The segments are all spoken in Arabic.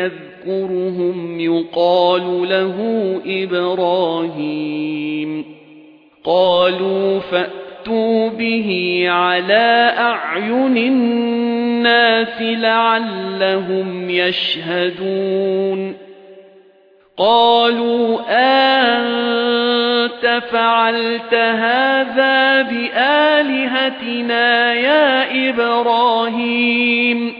يَذْكُرُهُمْ يُقَالُ لَهُ إِبْرَاهِيمُ. قَالُوا فَأْتُوا بِهِ عَلَى أَعْيُنِ النَّاسِ لَعَلَّهُمْ يَشْهَدُونَ. قَالُوا أَنْتَ فَعَلْتَ هَذَا بِآلِهَتِنَا يَا إِبْرَاهِيمُ؟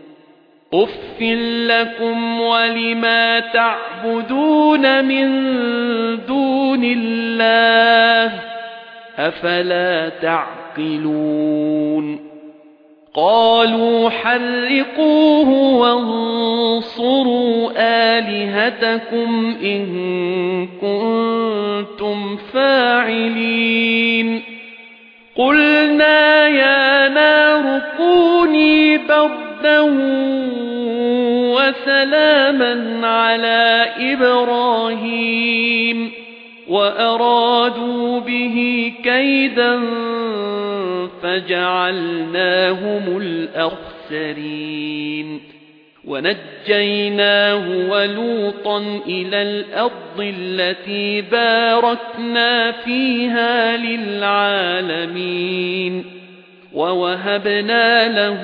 أُفٍّ لَّكُمْ وَلِمَا تَعْبُدُونَ مِن دُونِ اللَّهِ أَفَلَا تَعْقِلُونَ قَالُوا حَرِّقُوهُ وَانصُرُوا آلِهَتَكُمْ إِن كُنتُمْ فَاعِلِينَ قُلْنَا يَا نَارُ كُونِي بَرْدًا وَسَلَامًا عَلَى إِبْرَاهِيمَ وَأَرَادُوا بِهِ كَيْدًا فَجَعَلْنَاهُمُ الْأَخْسَرِينَ وَنَجَّيْنَاهُ وَلُوطًا إِلَى الْأَرْضِ الَّتِي بَارَكْنَا فِيهَا لِلْعَالَمِينَ وَوَهَبْنَا لَهُ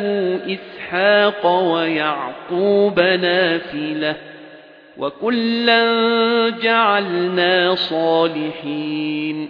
إِسْحَاقَ وَيَعْقُوبَ نَافِلَةً وَكُلًّا جَعَلْنَا صَالِحِينَ